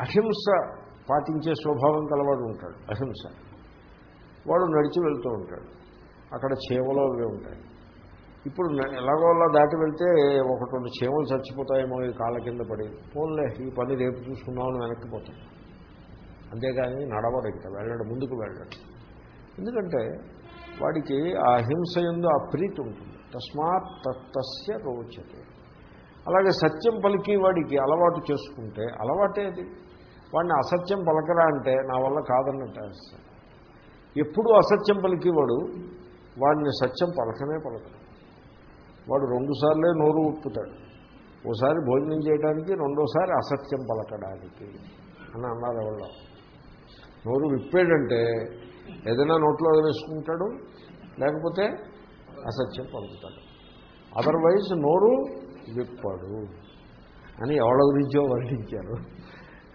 అహింస పాటించే స్వభావం కలవాడు ఉంటాడు అహింస. వాడు నడిచి వెళ్తూ ఉంటాడు. అక్కడ చీమలు అవి ఉంటాయి. ఇప్పుడు ఎలాగోలా దాటి వెళ్తే ఒకటి రెండు చీమలు చచ్చిపోతాయేమో ఈ కాళ్ళ కింద పడి. పోన్లే ఈ పని రేపు చూసుకుందామని వెనక్కి పోతాం. అంతేగాని నడవడు ఇంకా వెళ్ళడు ముందుకు వెళ్ళడు. ఎందుకంటే వాడికి ఆ హింస ఎందు ఆ ప్రీతి ఉంటుంది. తస్మాత్ తస్య రోచతే. అలాగే సత్యం పలికి వాడికి అలవాటు చేసుకుంటే అలవాటే అది. వాడిని అసత్యం పలకరా అంటే నా వల్ల కాదన్నట్టు అనిపిస్తాడు ఎప్పుడు అసత్యం పలికేవాడు వాడిని సత్యం పలకనే పలకడు. వాడు రెండుసార్లే నోరు ఉప్పుతాడు ఓసారి భోజనం చేయడానికి రెండోసారి అసత్యం పలకడానికి అని అన్నారు ఎవరో. నోరు విప్పాడంటే ఏదైనా నోట్లో వేసుకుంటాడు లేకపోతే అసత్యం పలుకుతాడు. అదర్వైజ్ నోరు విప్పాడు అని ఎవడ గురించో వర్ణించారు.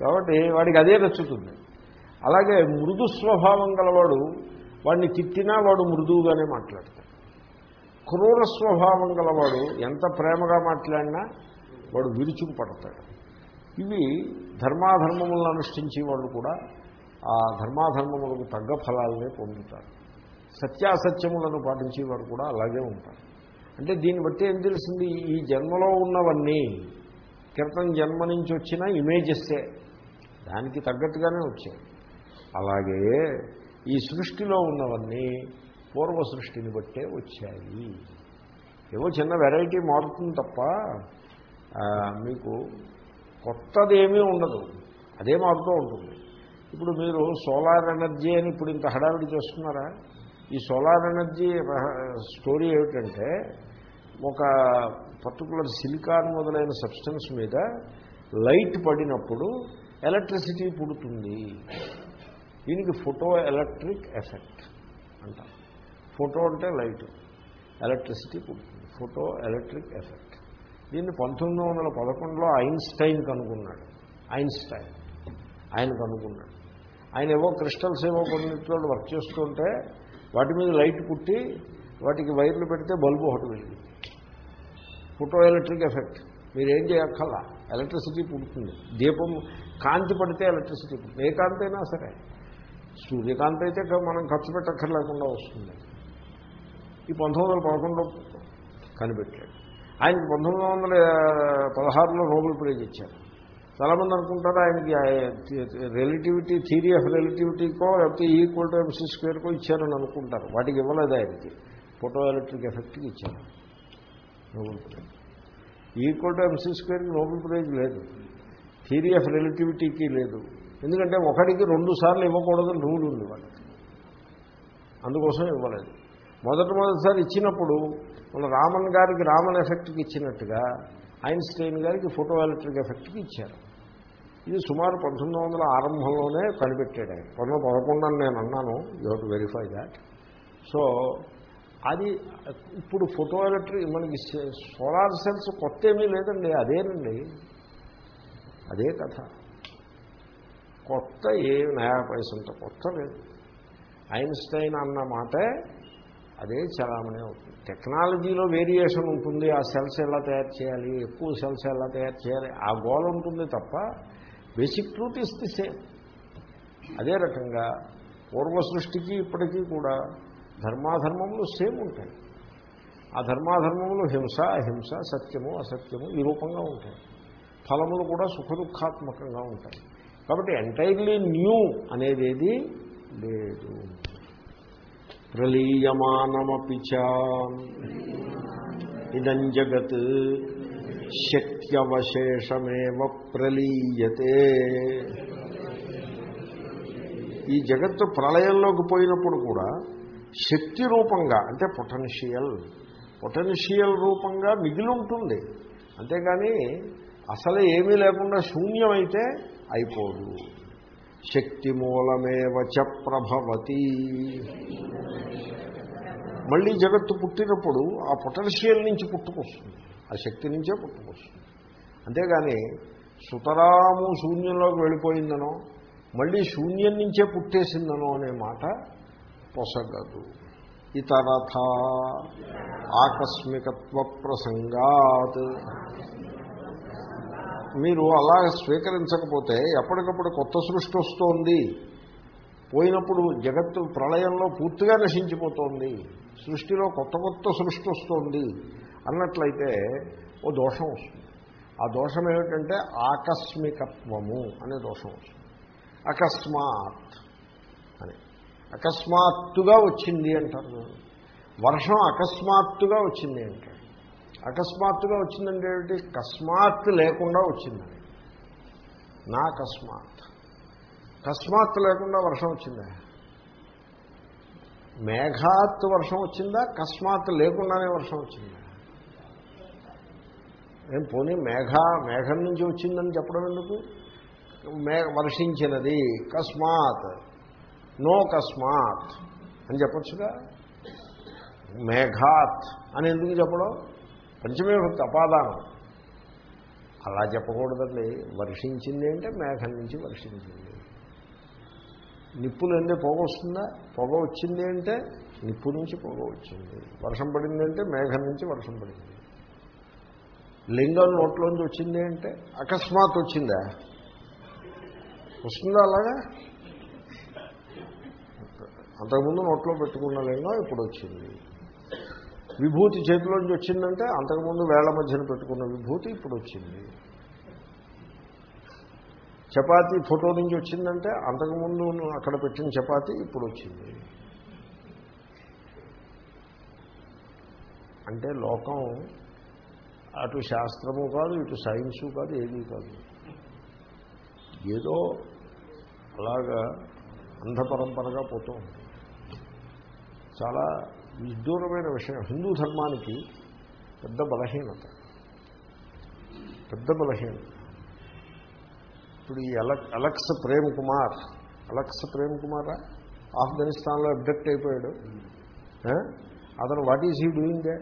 కాబట్టి వాడికి అదే నచ్చుతుంది. అలాగే మృదు స్వభావం గలవాడు వాడిని తిట్టినా వాడు మృదువుగానే మాట్లాడతాడు. క్రూర స్వభావం గలవాడు ఎంత ప్రేమగా మాట్లాడినా వాడు విరుచుకు పడతాడు ఇవి ధర్మాధర్మములను అనుష్ఠించే వాళ్ళు కూడా ఆ ధర్మాధర్మములకు తగ్గ ఫలాలనే పొందుతారు. సత్యాసత్యములను పాటించేవారు కూడా అలాగే ఉంటారు అంటే దీన్ని బట్టి ఏం తెలిసింది? ఈ జన్మలో ఉన్నవన్నీ క్రితం జన్మ నుంచి వచ్చిన ఇమేజెస్సే దానికి తగ్గట్టుగానే వచ్చాయి. అలాగే ఈ సృష్టిలో ఉన్నవన్నీ పూర్వ సృష్టిని బట్టే వచ్చాయి. ఏవో చిన్న వెరైటీ మారుతుంది తప్ప మీకు కొత్తదేమీ ఉండదు. అదే మారుతూ ఉంటుంది. ఇప్పుడు మీరు సోలార్ ఎనర్జీ అని ఇప్పుడు ఇంత హడావిడి చేస్తున్నారా? ఈ సోలార్ ఎనర్జీ స్టోరీ ఏమిటంటే ఒక పర్టికులర్ సిలికాన్ మొదలైన సబ్స్టెన్స్ మీద లైట్ పడినప్పుడు ఎలక్ట్రిసిటీ పుడుతుంది. దీనికి ఫోటో ఎలక్ట్రిక్ ఎఫెక్ట్ అంటారు. ఫోటో అంటే లైట్ ఎలక్ట్రిసిటీ పుడుతుంది. ఫోటో ఎలక్ట్రిక్ ఎఫెక్ట్ దీన్ని పంతొమ్మిది వందల పదకొండులో ఐన్స్టైన్ కనుగొన్నాడు. ఐన్స్టైన్. ఆయన కనుగొన్నాడు. ఆయన ఏవో క్రిస్టల్స్ ఏవో కొన్నిట్లో వర్క్ చేస్తుంటే వాటి మీద లైట్ పుట్టి వాటికి వైర్లు పెడితే బల్బు ఒకటి వెళ్ళింది ఫోటో ఎలక్ట్రిక్ ఎఫెక్ట్. మీరేం చేయక్కర్లా. ఎలక్ట్రిసిటీ పుడుతుంది. దీపం కాంతి పడితే ఎలక్ట్రిసిటీ పుడుతుంది. ఏ కాంతి అయినా సరే. సూర్యకాంతి అయితే మనం ఖర్చు పెట్టక్కర్లేకుండా వస్తుంది. ఈ పంతొమ్మిది వందల పదకొండులో కనిపెట్టాడు ఆయనకి పంతొమ్మిది వందల పదహారులో నోబెల్ ప్రైజ్ ఇచ్చారు. చాలామంది అనుకుంటారు ఆయనకి రిలేటివిటీ థియరీ ఆఫ్ రిలేటివిటీకో లేకపోతే ఈక్వల్ టు ఎంసీ స్క్వేర్కో ఇచ్చారని అనుకుంటారు. వాటికి ఇవ్వలేదు ఆయనకి. ఫోటో ఎలక్ట్రిక్ ఎఫెక్ట్కి ఇచ్చారు. Nobel prize equal to mc స్క్వేర్కి Nobel prize లేదు. థియరీ ఆఫ్ రిలేటివిటీకి లేదు. ఎందుకంటే ఒకడికి రెండు సార్లు ఇవ్వకూడదని రూల్ ఉంది వాళ్ళకి. అందుకోసం ఇవ్వలేదు. మొదటి మొదటిసారి ఇచ్చినప్పుడు మన రామన్ గారికి రామన్ ఎఫెక్ట్కి ఇచ్చినట్టుగా ఐన్స్టైన్ గారికి ఫోటో ఎలక్ట్రిక్ ఎఫెక్ట్కి ఇచ్చారు. ఇది సుమారు పంతొమ్మిది వందల ఆరంభంలోనే కనిపెట్టాడు ఆయన. పంతొమ్మిది పదకొండు అని నేను అన్నాను you to verify that so అది ఇప్పుడు ఫోటో ఎలక్ట్రిక్ మనకి సోలార్ సెల్స్ కొత్త ఏమీ లేదండి అదేనండి. అదే కథ. కొత్త ఏ నయా పైసంత కొత్త లేదు. ఐన్స్టైన్ అన్న మాటే అదే చలామణి అవుతుంది. టెక్నాలజీలో వేరియేషన్ ఉంటుంది ఆ సెల్స్ ఎలా తయారు చేయాలి ఎక్కువ సెల్స్ ఎలా తయారు చేయాలి ఆ గోల్ ఉంటుంది తప్ప basic truth is the same. అదే రకంగా పూర్వ సృష్టికి ఇప్పటికీ కూడా ధర్మాధర్మములు సేమ్ ఉంటాయి. ఆ ధర్మాధర్మములు హింస అహింస సత్యము అసత్యము ఈ రూపంగా ఉంటాయి. ఫలములు కూడా సుఖదుఖాత్మకంగా ఉంటాయి. కాబట్టి ఎంటైర్లీ న్యూ అనేది లేదు. ప్రలీయమానమపిచ ఇదం జగత్ శక్త్యవశేషమేవ ప్రలీయతే ఈ జగత్తు ప్రళయంలోకి పోయినప్పుడు కూడా శక్తి రూపంగా అంటే పొటెన్షియల్ పొటెన్షియల్ రూపంగా మిగిలి ఉంటుంది అంతేగాని అసలు ఏమీ లేకుండా శూన్యమైతే అయిపోదు. శక్తి మూలమేవ చ ప్రభవతి. మళ్ళీ జగత్తు పుట్టినప్పుడు ఆ పొటెన్షియల్ నుంచి పుట్టుకొస్తుంది. ఆ శక్తి నుంచే పుట్టుకొస్తుంది. అంతేగాని సుతరాము శూన్యంలోకి వెళ్ళిపోయిందనో మళ్ళీ శూన్యం నుంచే పుట్టేసిందనో అనే మాట పొసగదు ఇతరథ ఆకస్మికత్వ ప్రసంగాత్ మీరు అలా స్వీకరించకపోతే ఎప్పటికప్పుడు కొత్త సృష్టి వస్తోంది. పోయినప్పుడు జగత్తు ప్రళయంలో పూర్తిగా నశించిపోతోంది. సృష్టిలో కొత్త కొత్త సృష్టి వస్తోంది అన్నట్లయితే ఓ దోషం వస్తుంది. ఆ దోషం ఏమిటంటే ఆకస్మికత్వము అనే దోషం వస్తుంది. అకస్మాత్ అకస్మాత్తుగా వచ్చింది అంటారు. వర్షం అకస్మాత్తుగా వచ్చింది అంటారు. అకస్మాత్తుగా వచ్చిందంటే ఏమిటి? కస్మాత్ లేకుండా వచ్చిందని నా అకస్మాత్ కస్మాత్ లేకుండా వర్షం వచ్చిందా? మేఘాత్ వర్షం వచ్చిందా? కస్మాత్ లేకుండానే వర్షం వచ్చిందా? ఏం పోనీ మేఘ మేఘం నుంచి వచ్చిందని చెప్పడం ఎందుకు? మే వర్షించినది. కస్మాత్. నోకస్మాత్ అని చెప్పచ్చుగా. మేఘాత్ అని ఎందుకు చెప్పడం? పంచమే భక్తి అపాదానం. అలా చెప్పకూడదండి. వర్షించింది అంటే మేఘం నుంచి వర్షించింది. నిప్పులు ఎందే పొగ వస్తుందా? పొగ వచ్చింది అంటే నిప్పు నుంచి పొగ వచ్చింది. వర్షం పడింది అంటే మేఘం నుంచి వర్షం పడింది. లింగం నోట్లోంచి వచ్చింది అంటే అకస్మాత్ వచ్చిందా? వస్తుందా అలాగా? అంతకుముందు నోట్లో పెట్టుకున్న లింగం ఇప్పుడు వచ్చింది విభూతి చేతిలోంచి వచ్చిందంటే అంతకుముందు వేళ్ళ మధ్యన పెట్టుకున్న విభూతి ఇప్పుడు వచ్చింది చపాతీ ఫోటో నుంచి వచ్చిందంటే అంతకుముందు అక్కడ పెట్టిన చపాతీ ఇప్పుడు వచ్చింది అంటే లోకం అటు శాస్త్రము కాదు ఇటు సైన్సు కాదు ఏదీ కాదు. ఏదో అలాగా అంధపరంపరగా పోతూ ఉంటుంది చాలా విదూరమైన విషయం. హిందూ ధర్మానికి పెద్ద బలహీనత. పెద్ద బలహీనత. ఇప్పుడు ఈ అలక్ అలక్స్ ప్రేమ్ కుమార్ అలక్స్ ప్రేమ్ కుమారా? ఆఫ్ఘనిస్తాన్లో అబ్డక్ట్ అయిపోయాడు. అతను what is he doing they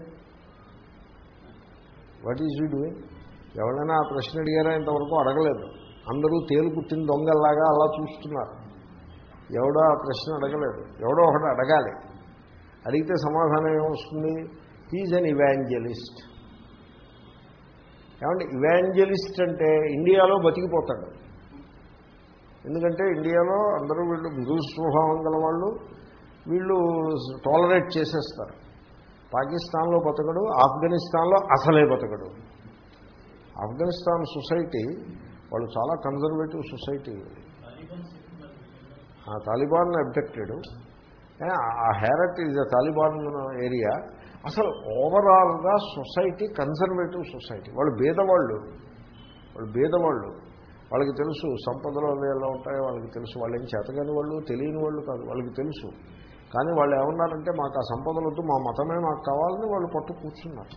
what is he doing ఎవరైనా ఆ ప్రశ్న అడిగారా? ఇంతవరకు అడగలేదు. అందరూ తేలు పుట్టిన దొంగల్లాగా అలా చూస్తున్నారు. ఎవడో ఆ ప్రశ్న అడగలేదు. ఎవడో ఒకటి అడగాలి. అడిగితే సమాధానం ఏమొస్తుంది? హీజ్ అన్ ఇవాంజలిస్ట్ ఏమంటే ఇవాంజలిస్ట్ అంటే ఇండియాలో బతికిపోతాడు. ఎందుకంటే ఇండియాలో అందరూ వీళ్ళు మృదు స్వభావం గల వాళ్ళు వీళ్ళు టాలరేట్ చేసేస్తారు. పాకిస్తాన్లో బతకడు ఆఫ్ఘనిస్తాన్లో అసలే బతకడు. ఆఫ్ఘనిస్తాన్ సొసైటీ వాళ్ళు చాలా కన్జర్వేటివ్ సొసైటీ. ఆ తాలిబాన్ అబ్జెక్టెడ్. ఆ Herat is a Taliban area. అసలు ఓవరాల్గా సొసైటీ కన్సర్వేటివ్ సొసైటీ. వాళ్ళు బీదవాళ్ళు వాళ్ళు బీదవాళ్ళు వాళ్ళకి తెలుసు సంపదలు అవి ఎలా ఉంటాయో వాళ్ళకి తెలుసు వాళ్ళు ఏం చేతగాని వాళ్ళు తెలియని వాళ్ళు కాదు వాళ్ళకి తెలుసు. కానీ వాళ్ళు ఏమన్నారంటే మాకు ఆ సంపదలు వద్దు మా మతమే మాకు కావాలని వాళ్ళు పట్టు కూర్చున్నారు.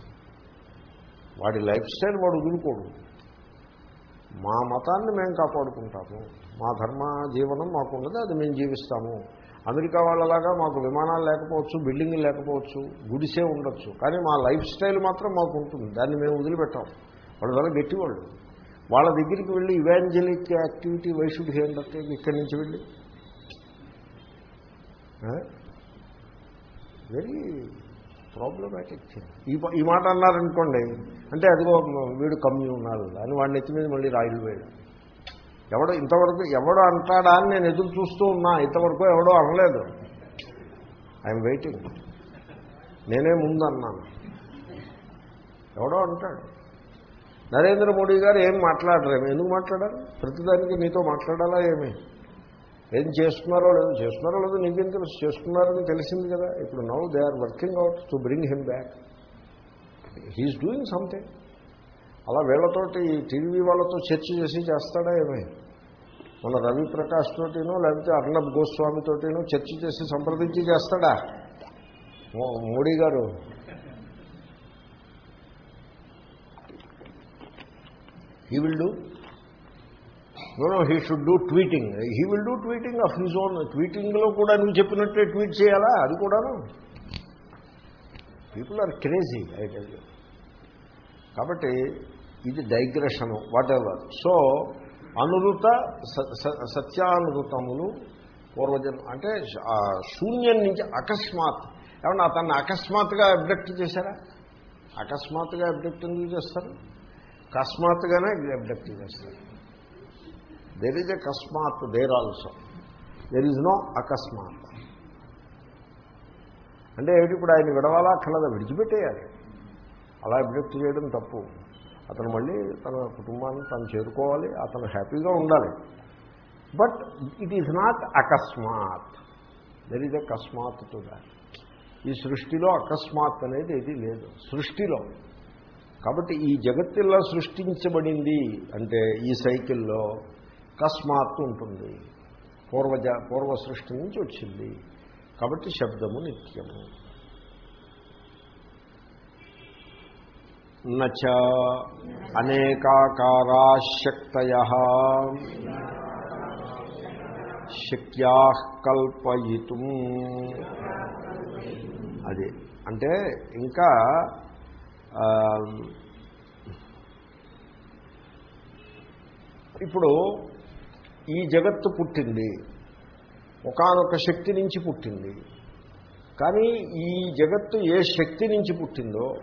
వాడి లైఫ్ స్టైల్ వాడు వదులుకోడు. మా మతాన్ని మేము కాపాడుకుంటాము. మా ధర్మ జీవనం మాకున్నది అది మేము జీవిస్తాము. అమెరికా వాళ్ళలాగా మాకు విమానాలు లేకపోవచ్చు బిల్డింగ్లు లేకపోవచ్చు గుడిసే ఉండొచ్చు. కానీ మా లైఫ్ స్టైల్ మాత్రం మాకు ఉంటుంది. దాన్ని మేము వదిలిపెట్టాం. వాళ్ళు చాలా గట్టివాళ్ళు వాళ్ళ దగ్గరికి వెళ్ళి ఇవాంజలిక్ యాక్టివిటీ వైషుడ్ హేండర్ ఇక్కడి నుంచి వెళ్ళి. వెరీ ప్రాబ్లమాటిక్ థింగ్ ఈ ఈ మాట అన్నారనుకోండి అంటే అదిగో వీడు కమ్యూనల్ అని వాడిని ఎత్తి మీద మళ్ళీ రాయిలు వేయడం. ఎవడో ఇంతవరకు ఎవడో అంటాడా అని నేను ఎదురు చూస్తూ ఉన్నా ఇంతవరకు ఎవడో అనలేదు. ఐఎమ్ వెయిటింగ్ నేనే ముందు అన్నాను ఎవడో అంటాడు. నరేంద్ర మోడీ గారు ఏం మాట్లాడరేమి ఎందుకు మాట్లాడాలి ప్రతిదానికి నీతో మాట్లాడాలా ఏమి? ఏం చేస్తున్నారో లేదో. చేస్తున్నారో లేదో నీకేం తెలుసు? చేస్తున్నారని తెలిసింది కదా. ఇప్పుడు now they are working out to bring him back. He's doing something అలా వీళ్ళతోటి టీవీ వాళ్ళతో చర్చ చేసి చేస్తాడా ఏమి? మన రవి ప్రకాష్ తోటినో లేకపోతే అర్ణబ్ గోస్వామి తోటినో చర్చ చేసి సంప్రదించి చేస్తాడా? మో- మోడీ గారు. He will do no no he should do tweeting he will do tweeting of his own ట్వీటింగ్లో కూడా నువ్వు చెప్పినట్టే ట్వీట్ చేయాలా? అది కూడాను. People are crazy I tell you కాబట్టి ఇది డైగ్రెషను వాట్ ఎవర్ సో అనురుత స- స- సత్యానురుతములు పూర్వజన్ అంటే శూన్యం నుంచి అకస్మాత్. ఏమన్నా అతన్ని అకస్మాత్తుగా అబ్డక్ట్ చేశారా? అకస్మాత్తుగా అబ్డక్ట్ ఎందుకు చేస్తారు? అకస్మాత్తుగానే అబ్డక్ట్ చేస్తారు. There is అకస్మాత్ there also there is no అకస్మాత్. అంటే ఏమిటి ఇప్పుడు ఆయన విడవాలా అక్కర్లేదా విడిచిపెట్టేయాలి? అలా అబ్జెక్ట్ చేయడం తప్పు. అతను మళ్ళీ తన కుటుంబాన్ని తను చేరుకోవాలి అతను హ్యాపీగా ఉండాలి. బట్ ఇట్ ఈజ్ నాట్ అకస్మాత్. దర్ ఈజ్ అకస్మాత్ టు దాట్ ఈ సృష్టిలో అకస్మాత్ అనేది ఏది లేదు. సృష్టిలో. కాబట్టి ఈ జగత్తులా సృష్టించబడింది అంటే ఈ సైకిల్లో అకస్మాత్తు ఉంటుంది. పూర్వజ పూర్వ సృష్టి నుంచి వచ్చింది. కాబట్టి శబ్దము నిత్యము. నచ అనేకాకారాశక్తయ శక్యా కల్పయితు. అది. అంటే ఇంకా ఇప్పుడు ఈ జగత్తు పుట్టింది. ఒకానొక శక్తి నుంచి పుట్టింది. కానీ ఈ జగత్తు ఏ శక్తి నుంచి పుట్టిందో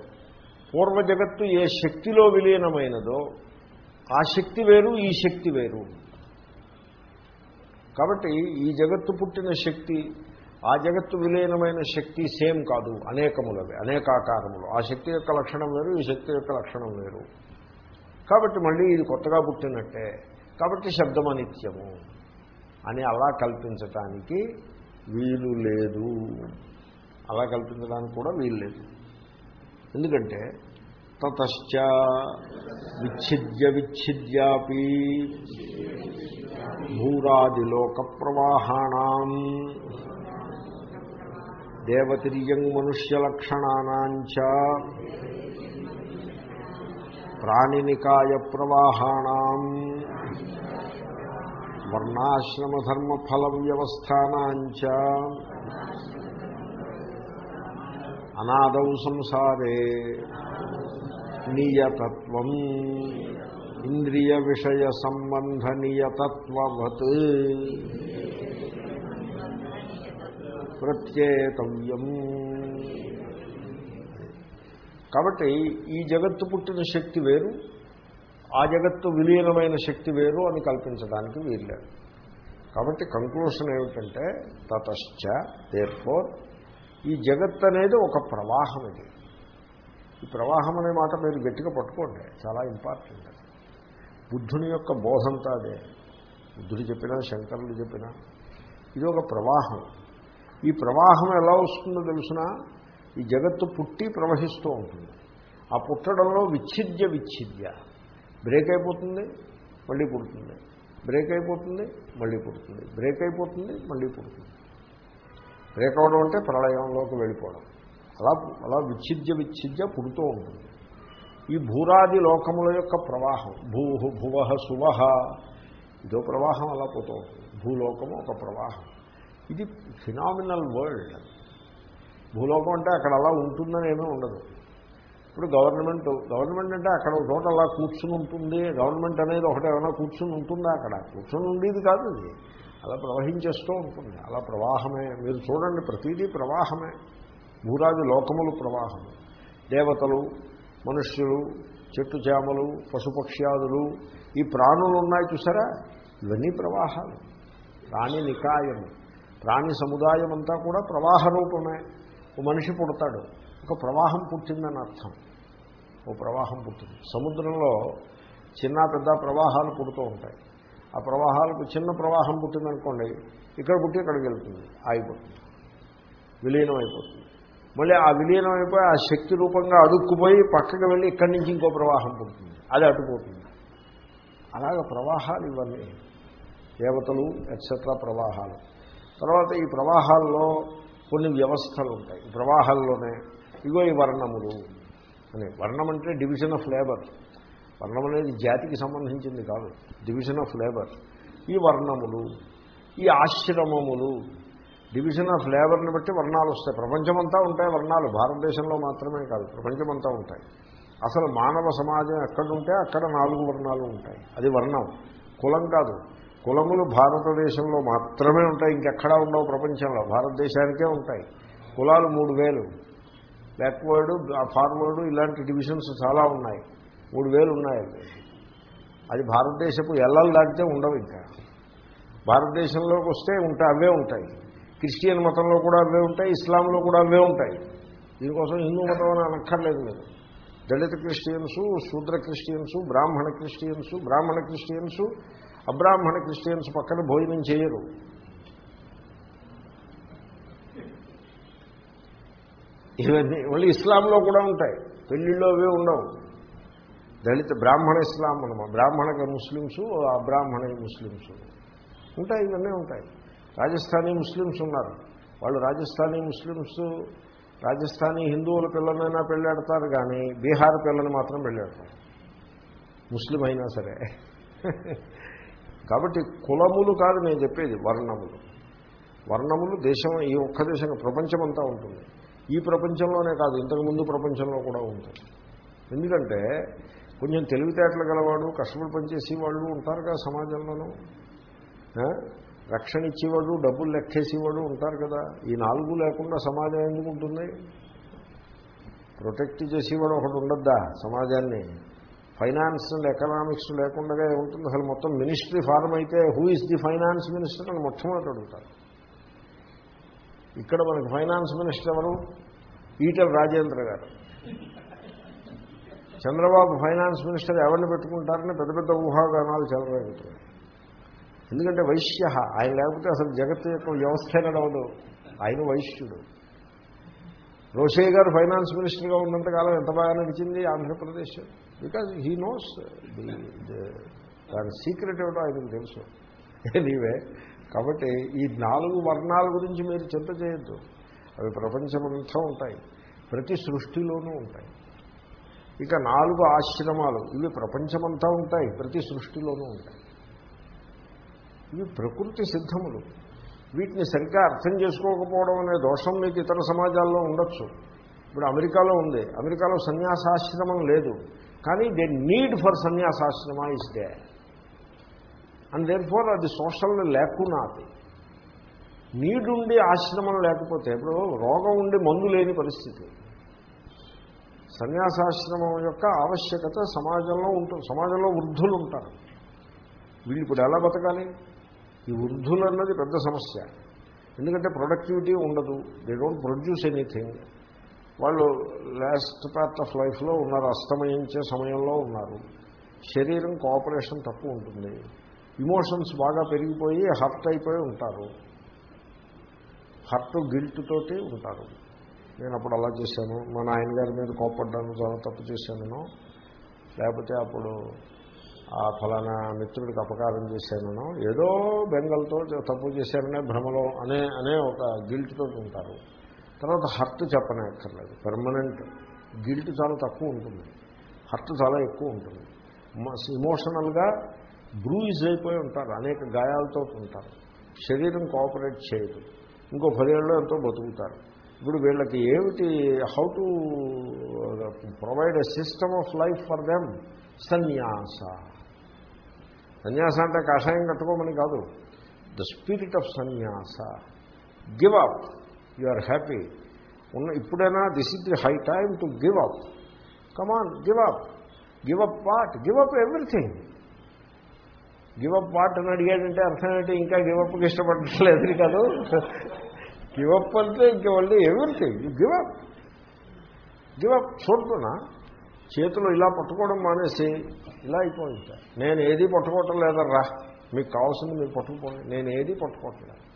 పూర్వ జగత్తు ఏ శక్తిలో విలీనమైనదో ఆ శక్తి వేరు ఈ శక్తి వేరు. కాబట్టి ఈ జగత్తు పుట్టిన శక్తి ఆ జగత్తు విలీనమైన శక్తి సేమ్ కాదు అనేకములవి అనేకాకారములు. ఆ శక్తి యొక్క లక్షణం వేరు ఈ శక్తి యొక్క లక్షణం వేరు. కాబట్టి మళ్ళీ ఇది కొత్తగా పుట్టినట్టే. కాబట్టి శబ్దం అనిత్యము అని అలా కల్పించటానికి వీలు లేదు. అలా కల్పించడానికి కూడా వీలు లేదు. ఎందుకంటే తతశ్చ విచ్ఛిద్య విచ్ఛిద్యాపి భూరాదిలోక ప్రవాహాణం. దేవతిర్యం మనుష్యలక్షణానాంచ ప్రాణినికాయ ప్రవాహాణం. వర్ణాశ్రమధర్మఫల వ్యవస్థానాంచ అనాదౌ సంసారే నియతత్వం. ఇంద్రియ విషయ సంబంధ నియతత్వవత్. ప్రత్యేతవ్యం. కాబట్టి ఈ జగత్తు పుట్టిన శక్తి వేరు ఆ జగత్తు విలీనమైన శక్తి వేరు అని కల్పించడానికి వీల్లేదు. కాబట్టి కంక్లూషన్ ఏమిటంటే తతశ్చ దేర్ ఫోర్ ఈ జగత్ అనేది ఒక ప్రవాహం ఇది. ఈ ప్రవాహం అనే మాట మీరు గట్టిగా పట్టుకోండి. చాలా ఇంపార్టెంట్ అది బుద్ధుని యొక్క బోధంతా అదే. బుద్ధుడు చెప్పినా శంకరులు చెప్పినా ఇది ఒక ప్రవాహం. ఈ ప్రవాహం ఎలా వస్తుందో తెలిసినా? ఈ జగత్తు పుట్టి ప్రవహిస్తూ ఉంటుంది. ఆ పుట్టడంలో విచ్ఛిద్య విచ్ఛిద్య. బ్రేక్ అయిపోతుంది మళ్ళీ పుడుతుంది. బ్రేక్ అయిపోతుంది మళ్ళీ పుడుతుంది. బ్రేక్ అయిపోతుంది మళ్ళీ పుడుతుంది. బ్రేక్ అవడం అంటే ప్రళయంలోకి వెళ్ళిపోవడం. అలా అలా విచ్ఛిద్య విచ్ఛిద్య పుడుతూ ఉంటుంది. ఈ భూరాది లోకముల యొక్క ప్రవాహం భూ భువ సువహ ఇదో ప్రవాహం అలా పోతూ ఉంటుంది. భూలోకము ఒక ప్రవాహం. ఇది ఫినామినల్ వరల్డ్. భూలోకం అంటే అక్కడ అలా ఉంటుందని ఏమీ ఉండదు. ఇప్పుడు గవర్నమెంట్ గవర్నమెంట్ అంటే అక్కడ ఒక చోట అలా కూర్చుని ఉంటుంది. గవర్నమెంట్ అనేది ఒకటి ఏమైనా కూర్చుని ఉంటుందా అక్కడ? కూర్చుని ఉండేది కాదు ఇది అలా ప్రవహించేస్తూ ఉంటుంది. అలా ప్రవాహమే. మీరు చూడండి ప్రతిదీ ప్రవాహమే. భూరాజు లోకములు ప్రవాహము దేవతలు మనుష్యులు చెట్టు చేమలు పశుపక్ష్యాదులు ఈ ప్రాణులు ఉన్నాయి చూసారా? ఇవన్నీ ప్రవాహాలు. ప్రాణి నికాయము. ప్రాణి సముదాయం అంతా కూడా ప్రవాహ రూపమే. ఓ మనిషి పుడతాడు. ఒక ప్రవాహం పుట్టిందని అర్థం. ఓ ప్రవాహం పుట్టింది. సముద్రంలో చిన్న పెద్ద ప్రవాహాలు పుడుతూ ఉంటాయి. ఆ ప్రవాహాలకు చిన్న ప్రవాహం పుట్టిందనుకోండి ఇక్కడ పుట్టి ఇక్కడికి వెళ్తుంది ఆగిపోతుంది. విలీనం అయిపోతుంది. మళ్ళీ ఆ విలీనం అయిపోయి ఆ శక్తి రూపంగా అడుక్కుపోయి పక్కకి వెళ్ళి ఇక్కడి నుంచి ఇంకో ప్రవాహం పుడుతుంది అది అడ్డుపోతుంది. అలాగ ప్రవాహాలు ఇవన్నీ దేవతలు ఎట్సెట్రా ప్రవాహాలు. తర్వాత ఈ ప్రవాహాల్లో కొన్ని వ్యవస్థలు ఉంటాయి. ప్రవాహాల్లోనే ఇగో ఈ వర్ణములు అని వర్ణం అంటే డివిజన్ ఆఫ్ లేబర్. వర్ణం అనేది జాతికి సంబంధించింది కాదు. డివిజన్ ఆఫ్ లేబర్ ఈ వర్ణములు ఈ ఆశ్రమములు డివిజన్ ఆఫ్ లేబర్ని బట్టి వర్ణాలు వస్తాయి. ప్రపంచమంతా ఉంటాయి వర్ణాలు. భారతదేశంలో మాత్రమే కాదు ప్రపంచమంతా ఉంటాయి. అసలు మానవ సమాజం ఎక్కడుంటే అక్కడ నాలుగు వర్ణాలు ఉంటాయి. అది వర్ణం. కులం కాదు. కులములు భారతదేశంలో మాత్రమే ఉంటాయి. ఇంకెక్కడా ఉండవు ప్రపంచంలో. భారతదేశానికే ఉంటాయి. కులాలు మూడు వేలు. బ్యాక్వర్డు ఫార్వర్డు ఇలాంటి డివిజన్స్ చాలా ఉన్నాయి. మూడు వేలు ఉన్నాయండి. అది భారతదేశపు ఎల్లలు దాటితే ఉండవు ఇంకా. భారతదేశంలోకి వస్తే ఉంటాయి అవే ఉంటాయి. క్రిస్టియన్ మతంలో కూడా అవే ఉంటాయి ఇస్లాంలో కూడా అవే ఉంటాయి. దీనికోసం హిందూ మతం అని అనక్కర్లేదు మీరు. దళిత క్రిస్టియన్సు శూద్ర క్రిస్టియన్సు బ్రాహ్మణ క్రిస్టియన్సు బ్రాహ్మణ క్రిస్టియన్సు అబ్రాహ్మణ క్రిస్టియన్స్ పక్కన భోజనం చేయరు. ఇవన్నీ మళ్ళీ ఇస్లాంలో కూడా ఉంటాయి. పెళ్ళిళ్ళు అవే ఉండవు. దళిత బ్రాహ్మణ ఇస్లాం అనమాట బ్రాహ్మణ ముస్లిమ్స్ అబ్రాహ్మణ ముస్లిమ్స్. ఉంటాయి ఇవన్నీ ఉంటాయి. రాజస్థానీ ముస్లిమ్స్ ఉన్నారు. వాళ్ళు రాజస్థానీ ముస్లిమ్స్ రాజస్థానీ హిందువుల పిల్లలైనా పెళ్ళాడతారు కానీ బీహార్ పిల్లని మాత్రం పెళ్ళాడతారు. ముస్లిం అయినా సరే. కాబట్టి కులములు కాదు నేను చెప్పేది వర్ణములు. వర్ణములు దేశం ఈ ఒక్క దేశం ప్రపంచమంతా ఉంటుంది. ఈ ప్రపంచంలోనే కాదు ఇంతకుముందు ప్రపంచంలో కూడా ఉంటుంది. ఎందుకంటే కొంచెం తెలివితేటలు గలవాడు కష్టపడి పనిచేసే వాళ్ళు ఉంటారు కదా సమాజంలోనూ రక్షణ ఇచ్చేవాడు డబ్బులు లెక్కేసేవాడు ఉంటారు కదా. ఈ నాలుగు లేకుండా సమాజం ఎందుకు ఉంటుంది? ప్రొటెక్ట్ చేసేవాడు ఒకటి ఉండద్దా సమాజాన్ని? ఫైనాన్స్ అండ్ ఎకనామిక్స్ లేకుండా ఉంటుంది అసలు మొత్తం మినిస్ట్రీ ఫార్మ్ అయితే who is the finance minister అని మొట్టమొదటి అడుగుతారు. ఇక్కడ మనకి ఫైనాన్స్ మినిస్టర్ ఎవరు? ఈటల రాజేంద్ర గారు. చంద్రబాబు ఫైనాన్స్ మినిస్టర్ ఎవరిని పెట్టుకుంటారని పెద్ద పెద్ద ఊహాగానాలు చెలరేగుతున్నాయి. ఎందుకంటే వైశ్య ఆయన లేకపోతే అసలు జగత్తు యొక్క వ్యవస్థ నడవదు ఆయన వైశ్యుడు. రోషయ్య గారు ఫైనాన్స్ మినిస్టర్గా ఉన్నంతకాలం ఎంత బాగా నడిచింది ఆంధ్రప్రదేశ్? బికాజ్ హీ నోస్ దాని సీక్రెట్ ఏమిటో ఆయనకు తెలుసు. ఎనీవే కాబట్టి ఈ నాలుగు వర్ణాల గురించి మీరు చింత చేయొద్దు. అవి ప్రపంచమంతా ఉంటాయి. ప్రతి సృష్టిలోనూ ఉంటాయి. ఇక నాలుగు ఆశ్రమాలు. ఇవి ప్రపంచమంతా ఉంటాయి. ప్రతి సృష్టిలోనూ ఉంటాయి. ఇవి ప్రకృతి సిద్ధములు. వీటిని సరిగ్గా అర్థం చేసుకోకపోవడం అనే దోషం మీకు ఇతర సమాజాల్లో ఉండొచ్చు. ఇప్పుడు అమెరికాలో ఉంది. అమెరికాలో సన్యాసాశ్రమం లేదు. కానీ దే నీడ్ ఫర్ సన్యాసాశ్రమ is they and therefore అది సోషల్ లేకున్నా అది నీడ్ ఉండి ఆశ్రమం లేకపోతే ఇప్పుడు రోగం ఉండి మందు లేని పరిస్థితి. సన్యాసాశ్రమం యొక్క ఆవశ్యకత సమాజంలో ఉంటుంది సమాజంలో వృద్ధులు ఉంటారు. వీళ్ళు ఇప్పుడు ఎలా బతకాలి? ఈ వృద్ధులు అన్నది పెద్ద సమస్య. ఎందుకంటే ప్రొడక్టివిటీ ఉండదు. దే డోంట్ ప్రొడ్యూస్ ఎనీథింగ్ వాళ్ళు లాస్ట్ పార్ట్ ఆఫ్ లైఫ్లో ఉన్నారు అస్తమయించే సమయంలో ఉన్నారు. శరీరం కోఆపరేషన్ తక్కువ ఉంటుంది. ఇమోషన్స్ బాగా పెరిగిపోయి హర్ట్ అయిపోయి ఉంటారు. హర్ట్ గిల్ట్ తోటి ఉంటారు. నేను అప్పుడు అలా చేశాను. మా నాయనగారి మీద కోప్పడ్డాను చాలా తప్పు చేశాను లేకపోతే అప్పుడు ఆ ఫలానా మిత్రుడికి అపకారం చేశాను ఏదో బెంగల్తో తప్పు చేశాననే భ్రమలో అనే అనే ఒక గిల్ట్తో ఉంటారు. తర్వాత హర్ట్ చెప్పనక్కర్లేదు. పెర్మనెంట్ గిల్ట్ చాలా తక్కువ ఉంటుంది. హర్ట్ చాలా ఎక్కువ ఉంటుంది. ఇమోషనల్గా బ్రూయిజ్ అయిపోయి ఉంటారు. అనేక గాయాలతో ఉంటారు. శరీరం కోఆపరేట్ చేయదు. ఇంకో పదేళ్ళు ఎంతో బతుకుతారు. ఇప్పుడు వీళ్ళకి ఏమిటి how to provide a system of life for them సన్యాస. సన్యాస అంటే కషాయం కట్టుకోమని కాదు. ద స్పిరిట్ ఆఫ్ సన్యాస. Give up you are happy ఉన్న ఇప్పుడైనా this is the high time to give up come on give up give up what give up everything give up what అని అడిగాడంటే అర్థం ఏంటి? ఇంకా గివ్ అప్కి ఇష్టపడట్లేదు కాదు గివ్ అప్ అంటే ఇంక మళ్ళీ everything you give up give up చూడుతున్నా చేతులు ఇలా పట్టుకోవడం మానేసి ఇలా అయిపోయింది. నేను ఏది పట్టుకోవటం లేదర్రా. మీకు కావాల్సింది మీరు పట్టుకుపోండి. నేను ఏది పట్టుకోవట్లేదు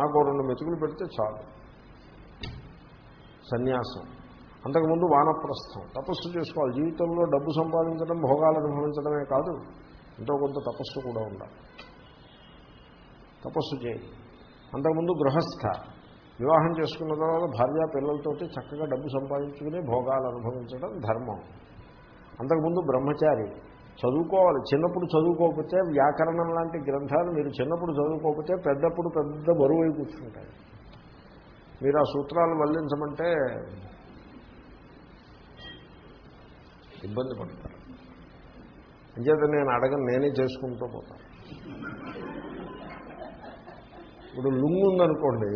నాకు రెండు మెతుకులు పెడితే చాలు. సన్యాసం. అంతకుముందు వానప్రస్థం. తపస్సు చేసుకోవాలి. జీవితంలో డబ్బు సంపాదించడం భోగాలు అనుభవించడమే కాదు. ఎంతో కొంత తపస్సు కూడా ఉండాలి. తపస్సు చేయి. అంతకుముందు గృహస్థ. వివాహం చేసుకున్న తర్వాత భార్య పిల్లలతోటి చక్కగా డబ్బు సంపాదించుకుని భోగాలు అనుభవించడం ధర్మం. అంతకుముందు బ్రహ్మచారి. చదువుకోవాలి. చిన్నప్పుడు చదువుకోకపోతే వ్యాకరణం లాంటి గ్రంథాలు మీరు చిన్నప్పుడు చదువుకోకపోతే పెద్దప్పుడు పెద్ద బరువు అయి కూర్చుంటాయి. మీరు ఆ సూత్రాలు వల్లించమంటే ఇబ్బంది పడతారు. అంచేత నేను అడగను నేనే చేసుకుంటూ పోతాను. ఇప్పుడు లుంగ్ ఉందనుకోండి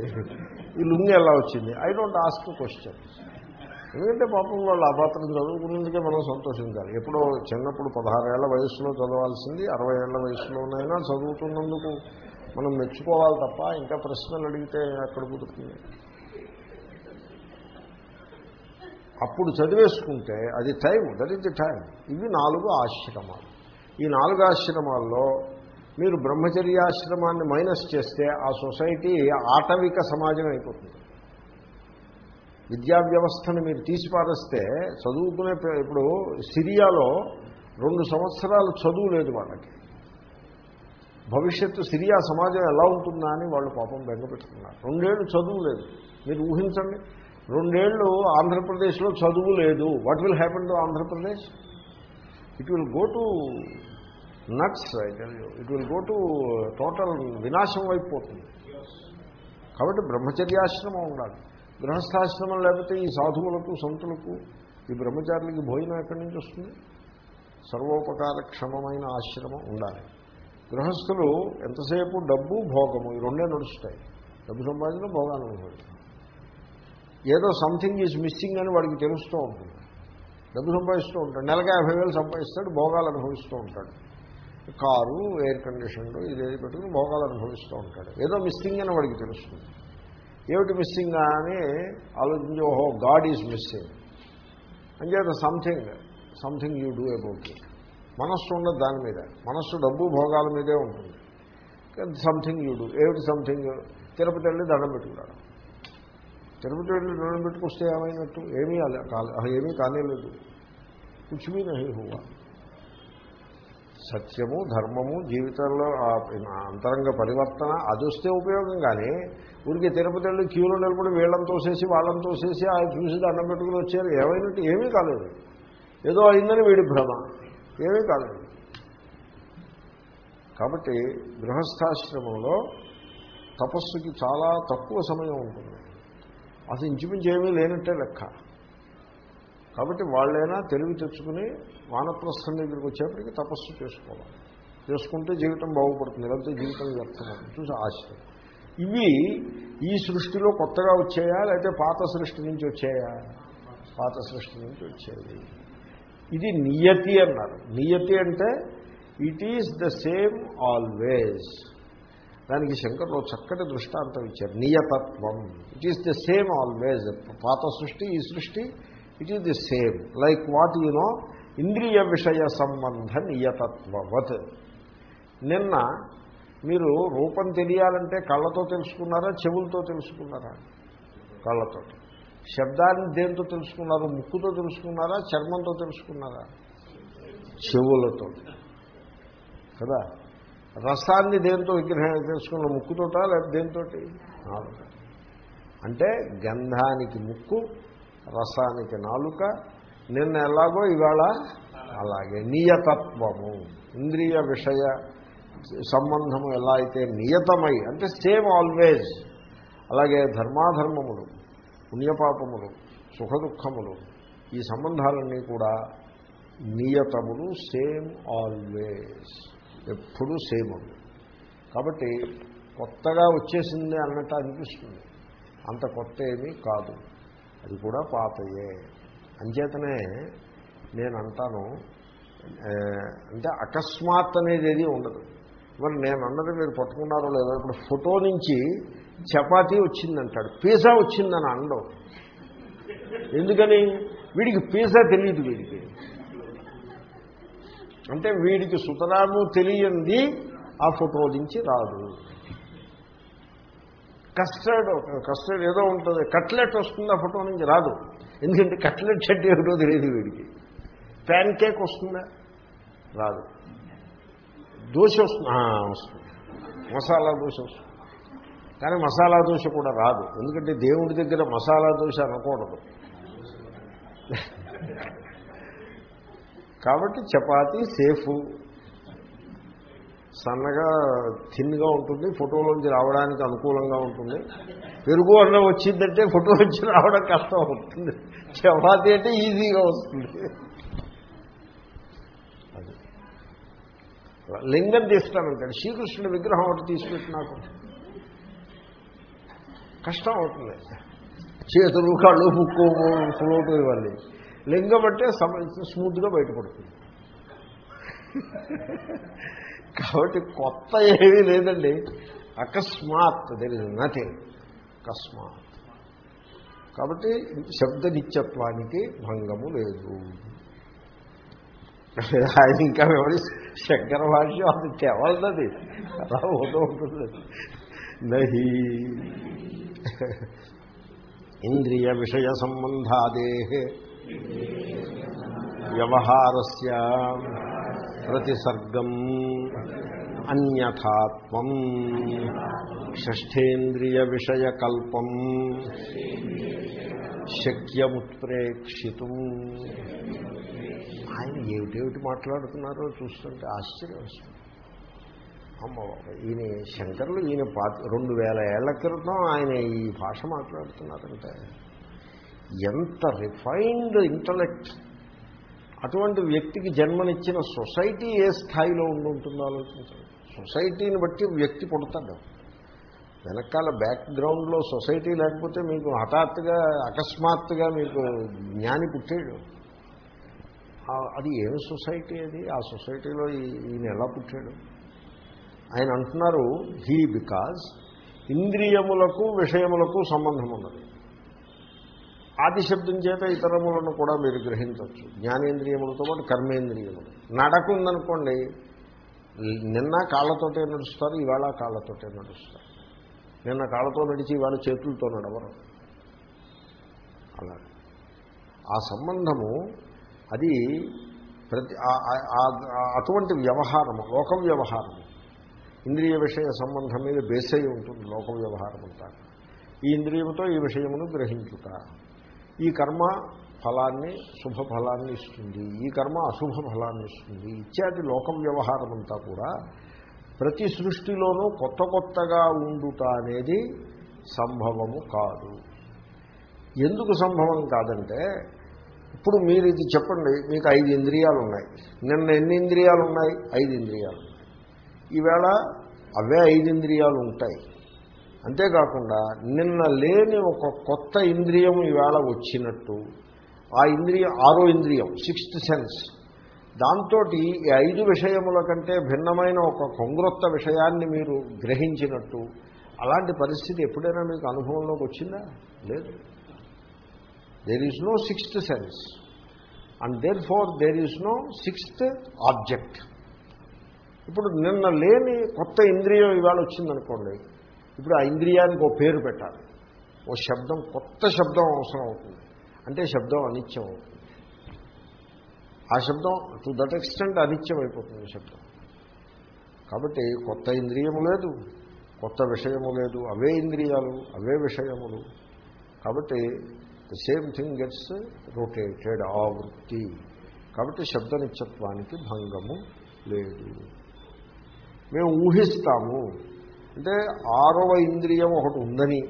ఈ లుంగ్ ఎలా వచ్చింది? ఐ డోంట్ ఆస్క్ క్వశ్చన్ ఎందుకంటే పాపం వాళ్ళు ఆ చదువుకున్నందుకే మనం సంతోషించాలి. ఎప్పుడో చిన్నప్పుడు పదహారేళ్ళ వయసులో చదవాల్సింది అరవై ఏళ్ళ వయసులోనైనా చదువుతున్నందుకు మనం మెచ్చుకోవాలి తప్ప ఇంకా ప్రశ్నలు అడిగితే అక్కడ కుదురుతుంది. అప్పుడు చదివేసుకుంటే అది time that is the time ఇవి నాలుగు ఆశ్రమాలు. ఈ నాలుగు ఆశ్రమాల్లో మీరు బ్రహ్మచర్యాశ్రమాన్ని మైనస్ చేస్తే ఆ సొసైటీ ఆటవిక సమాజం అయిపోతుంది. విద్యా వ్యవస్థను మీరు తీసిపారేస్తే చదువుకునే ఇప్పుడు సిరియాలో రెండు సంవత్సరాలు చదువు లేదు వాళ్ళకి. భవిష్యత్తు సిరియా సమాజం ఎలా ఉంటుందా అని వాళ్ళు పాపం బెంగపెట్టుకున్నారు రెండేళ్ళు చదువు లేదు. మీరు ఊహించండి. రెండేళ్ళు ఆంధ్రప్రదేశ్లో చదువు లేదు. What will happen to Andhra Pradesh it will go to nuts it will go to total వినాశం అయిపోతుంది కాబట్టి బ్రహ్మచర్యాశ్రమం ఉండాలి. గృహస్థాశ్రమం లేకపోతే ఈ సాధువులకు సంతులకు ఈ బ్రహ్మచారులకి భోజనం ఎక్కడి నుంచి వస్తుంది? సర్వోపకార క్షమమైన ఆశ్రమం ఉండాలి. గృహస్థులు ఎంతసేపు డబ్బు భోగము ఈ రెండే నడుస్తాయి. డబ్బు సంపాదించిన భోగాన్ని అనుభవిస్తాం ఏదో సంథింగ్ ఈజ్ మిస్సింగ్ అని వాడికి తెలుస్తూ ఉంటుంది. డబ్బు సంపాదిస్తూ ఉంటాడు. నెలకు యాభై వేలు సంపాదిస్తాడు భోగాలు అనుభవిస్తూ ఉంటాడు. కారు ఎయిర్ కండిషన్లు ఇదేది పెట్టుకుని భోగాలు అనుభవిస్తూ ఉంటాడు. ఏదో మిస్సింగ్ అని వాడికి తెలుస్తుంది. ఏమిటి మిస్సింగ్ అని ఆలోచించి ఓహో గాడ్ ఈజ్ మిస్సింగ్ అంచేత something something you do about it మనస్సు ఉండదు దాని మీద. మనస్సు డబ్బు భోగాల మీదే ఉంటుంది. సంథింగ్ యూ డూ ఏమిటి సంథింగ్ తిరుపతి వెళ్ళి దండం పెట్టుకున్నాడు తిరుపతి వెళ్ళి దండం పెట్టుకొస్తే ఏమైనట్టు? ఏమీ కాలే. ఏమీ కానేలేదు. కూర్చుమీ నహి హువా సత్యము ధర్మము జీవితంలో అంతరంగ పరివర్తన అది వస్తే ఉపయోగం కానీ ఊరికి తిరుపతి వెళ్ళి క్యూలో నిలబడి వీళ్ళని తోసేసి వాళ్ళని తోసేసి ఆ చూసి దండం పెట్టుకుని వచ్చారు. ఏమైనట్టు ఏమీ కాలేదు. ఏదో అయిందని వీడి భ్రమ. ఏమీ కాలేదు. కాబట్టి గృహస్థాశ్రమంలో తపస్సుకి చాలా తక్కువ సమయం ఉంటుంది. అసలు ఇంచుమించు ఏమీ లేనట్టే లెక్క. కాబట్టి వాళ్ళైనా తెలివి తెచ్చుకుని వానప్రస్థం దగ్గరికి వచ్చేప్పటికి తపస్సు చేసుకోవాలి. చేసుకుంటే జీవితం బాగుపడుతుంది లేకపోతే జీవితం వ్యర్థమవుతుంది చూసి ఆశ్రయం ఇవి ఈ సృష్టిలో కొత్తగా వచ్చాయా లేకపోతే పాత సృష్టి నుంచి వచ్చాయా? పాత సృష్టి నుంచి వచ్చేది ఇది నియతి అన్నారు. నియతి అంటే it is the same always దానికి శంకర్లో చక్కటి దృష్టాంతం ఇచ్చారు. నియతత్వం. It is the same always పాత సృష్టి ఈ సృష్టి it is the same like what you know ఇంద్రియ విషయ సంబంధ నియతత్వవత్ నిన్న మీరు రూపం తెలియాలంటే కళ్ళతో తెలుసుకున్నారా చెవులతో తెలుసుకున్నారా? కళ్ళతో. శబ్దాన్ని దేంతో తెలుసుకున్నారు? ముక్కుతో తెలుసుకున్నారా? చర్మంతో తెలుసుకున్నారా? చెవులతో. కదా? రసాన్ని దేంతో విగ్రహం తెలుసుకున్న ముక్కుతోట? లేదా దేంతో అంటే గంధానికి ముక్కు రసానికి నాలుక నిన్న ఎలాగో ఇవాళ అలాగే నియతత్వము. ఇంద్రియ విషయ సంబంధము ఎలా అయితే నియతమై అంటే సేమ్ ఆల్వేజ్. అలాగే ధర్మాధర్మములు పుణ్యపాపములు సుఖదుఖములు ఈ సంబంధాలన్నీ కూడా నియతములు సేమ్ ఆల్వేజ్. ఎప్పుడూ సేమ్ కాబట్టి కొత్తగా వచ్చేసింది అన్నట్టు అనిపిస్తుంది. అంత కొత్త ఏమీ కాదు. అది కూడా పాతయే. అంచేతనే నేను అంటాను అంటే అకస్మాత్ అనేది ఏది ఉండదు. మరి నేను అన్నది మీరు పట్టుకున్నారో లేదో ఇప్పుడు ఫోటో నుంచి చపాతీ వచ్చిందంటాడు పిజ్జా వచ్చిందని అనడం. ఎందుకని? వీడికి పిజ్జా తెలియదు వీడికి. అంటే వీడికి సుతరాము తెలియంది ఆ ఫోటో నుంచి రాదు. కస్టర్డ్ కస్టర్డ్ ఏదో ఉంటుంది. కట్లెట్ వస్తుంది ఆ ఫోటో నుంచి రాదు. ఎందుకంటే కట్లెట్ చెట్టు ఏమిటో తెలియదు వీడికి. ప్యాన్ కేక్ వస్తుందా? రాదు. దోశ వస్తుంది. వస్తుంది. మసాలా దోశ వస్తుంది. కానీ మసాలా దోశ కూడా రాదు. ఎందుకంటే దేవుడి దగ్గర మసాలా దోశ అనకూడదు. కాబట్టి చపాతీ సేఫ్. సన్నగా థిన్గా ఉంటుంది ఫోటోలోంచి రావడానికి అనుకూలంగా ఉంటుంది. పెరుగు అన్నం వచ్చిందంటే ఫోటో వచ్చి రావడం కష్టం అవుతుంది. చపాతి అంటే ఈజీగా వస్తుంది. అది. లింగం తీస్తానంటాడు. శ్రీకృష్ణుడి విగ్రహం ఒకటి తీసుకెట్టి నాకు. కష్టం అవుతుంది. చేతులు కళ్ళు ముక్కు ఫ్లోటు ఇవ్వాలి లింగం అంటే స్మూత్గా బయటపడుతుంది. కాబట్టి కొత్త ఏమీ లేదండి. అకస్మాత్ దెర్ ఇస్ నథింగ్ అకస్మాత్. కాబట్టి శబ్దనిత్యత్వానికి భంగము లేదు. ఆయన ఇంకా ఎవరి శంకర భాష్యం అది తెవలది అలా పోతూ ఉంటుంది. నహి. ఇంద్రియ విషయ సంబంధాదే వ్యవహారస్య. ప్రతిసర్గం అన్యథాత్వం షష్ఠేంద్రియ విషయకల్పం శక్యముత్ప్రేక్షితం. ఆయన ఏమిటేమిటి మాట్లాడుతున్నారో చూస్తుంటే ఆశ్చర్యం వస్తుంది. అమ్మ ఈయన శంకర్లు ఈయన పాత రెండు వేల ఏళ్ళ క్రితం ఆయన ఈ భాష మాట్లాడుతున్నారంటే ఎంత రిఫైన్డ్ ఇంటలెక్ట్ అటువంటి వ్యక్తికి జన్మనిచ్చిన సొసైటీ ఏ స్థాయిలో ఉండి ఉంటుందో ఆలోచించండి. సొసైటీని బట్టి వ్యక్తి పుడతాడు. వెనకాల బ్యాక్గ్రౌండ్లో సొసైటీ లేకపోతే మీకు హఠాత్తుగా అకస్మాత్తుగా మీకు జ్ఞాని పుట్టాడు. అది ఏం సొసైటీ అది? ఆ సొసైటీలో ఈయన ఎలా పుట్టాడు? ఆయన అంటున్నారు హీ బికాజ్ ఇంద్రియములకు విషయములకు సంబంధం ఉన్నది ఆదిశబ్దం చేత ఇతరములను కూడా మీరు గ్రహించవచ్చు. జ్ఞానేంద్రియములతో పాటు కర్మేంద్రియములు. నడక ఉందనుకోండి నిన్న కాళ్ళతోటే నడుస్తారు ఇవాళ కాళ్ళతోటే నడుస్తారు. నిన్న కాళ్ళతో నడిచి ఇవాళ చేతులతో నడవరు. అలా ఆ సంబంధము అది ప్రతి అటువంటి వ్యవహారము లోక వ్యవహారము ఇంద్రియ విషయ సంబంధం మీద బేస్ అయి ఉంటుంది లోక వ్యవహారం అంతా ఈ ఇంద్రియముతో ఈ విషయమును గ్రహించుట. ఈ కర్మ ఫలాన్ని శుభ ఫలాన్ని ఇస్తుంది. ఈ కర్మ అశుభ ఫలాన్ని ఇస్తుంది. ఇత్యాది లోక వ్యవహారం అంతా కూడా ప్రతి సృష్టిలోనూ కొత్త కొత్తగా ఉండుట అనేది సంభవము కాదు. ఎందుకు సంభవం కాదంటే ఇప్పుడు మీరు ఇది చెప్పండి మీకు ఐదు ఇంద్రియాలు ఉన్నాయి. నిన్న ఎన్ని ఇంద్రియాలు ఉన్నాయి? ఐదు ఇంద్రియాలు ఈవేళ అవే ఐదు ఇంద్రియాలు ఉంటాయి. అంతేకాకుండా నిన్న లేని ఒక కొత్త ఇంద్రియం ఈవేళ వచ్చినట్టు ఆ ఇంద్రియం ఆరో ఇంద్రియం సిక్స్త్ సెన్స్. దాంతో ఈ ఐదు విషయముల కంటే భిన్నమైన ఒక కొంగ్రొత్త విషయాన్ని మీరు గ్రహించినట్టు అలాంటి పరిస్థితి ఎప్పుడైనా మీకు అనుభవంలోకి వచ్చిందా? లేదు. There is no sixth sense and therefore there is no sixth object ఇప్పుడు నిన్న లేని కొత్త ఇంద్రియం ఇవాళ వచ్చిందనుకోండి ఇప్పుడు ఆ ఇంద్రియానికి ఓ పేరు పెట్టాలి. ఓ శబ్దం కొత్త శబ్దం అవసరం అవుతుంది. అంటే శబ్దం అనిత్యం అవుతుంది. ఆ శబ్దం టు దట్ ఎక్స్టెంట్ అనిత్యం అయిపోతుంది శబ్దం. కాబట్టి కొత్త ఇంద్రియము లేదు కొత్త విషయము లేదు అవే ఇంద్రియాలు అవే విషయములు. కాబట్టి the same thing gets rotated ఆవృత్తి. కాబట్టి శబ్దనిత్యత్వానికి భంగము లేదు. మేము ఊహిస్తాము. అంటే ఆరవ ఇంద్రియం ఒకటి ఉందని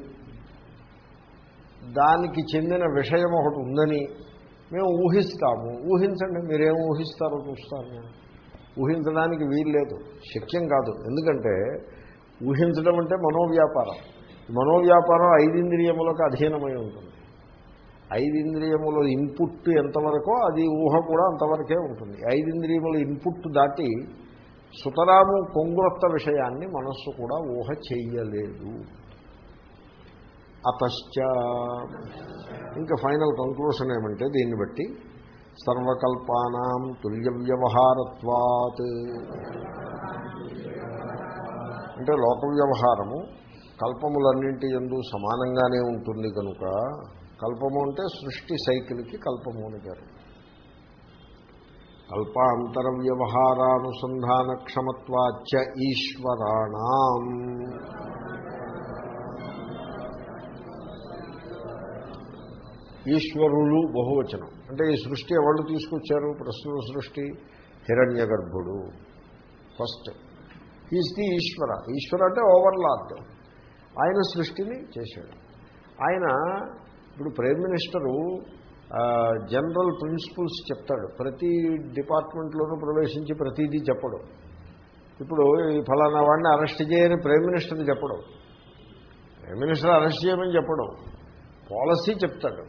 దానికి చెందిన విషయం ఒకటి ఉందని మేము ఊహిస్తాము. ఊహించండి మీరేం ఊహిస్తారో చూస్తాను నేను. ఊహించడానికి వీల్లేదు శక్యం కాదు. ఎందుకంటే ఊహించడం అంటే మనోవ్యాపారం. మనోవ్యాపారం ఐదింద్రియములకు అధీనమై ఉంటుంది. ఐదింద్రియముల ఇన్పుట్ ఎంతవరకో అది ఊహ కూడా అంతవరకే ఉంటుంది. ఐదింద్రియముల ఇన్పుట్ దాటి సుతరాము కొంగురొత్త విషయాన్ని మనస్సు కూడా ఊహ చెయ్యలేదు. అతశ్చ. ఇంకా ఫైనల్ కంక్లూషన్ ఏమంటే దీన్ని బట్టి సర్వకల్పానాం తుల్య వ్యవహారత్వాత్ అంటే లోక వ్యవహారము కల్పములన్నింటి ఎందు సమానంగానే ఉంటుంది కనుక కల్పము అంటే సృష్టి సైకిల్కి కల్పము అని పేరు. కల్పాంతర వ్యవహారానుసంధాన క్షమత్వాచ ఈశ్వరాణం. ఈశ్వరులు బహువచనం. అంటే ఈ సృష్టి ఎవరు తీసుకొచ్చారు? ప్రస్తుత సృష్టి హిరణ్య గర్భుడు ఫస్ట్ ఈజ్ ది ఈశ్వర. ఈశ్వర అంటే ఓవర్లాడ్ ఆయన సృష్టిని చేశాడు. ఆయన ఇప్పుడు ప్రైమ్ మినిస్టరు జనరల్ ప్రిన్సిపల్స్ చెప్తాడు. ప్రతి డిపార్ట్మెంట్లోనూ ప్రవేశించి ప్రతిదీ చెప్పడం. ఇప్పుడు ఈ ఫలానా వాడిని అరెస్ట్ చేయని ప్రైమ్ మినిస్టర్ చెప్పడం. ప్రైమ్ మినిస్టర్ అరెస్ట్ చేయమని చెప్పడం. పాలసీ చెప్తాడు.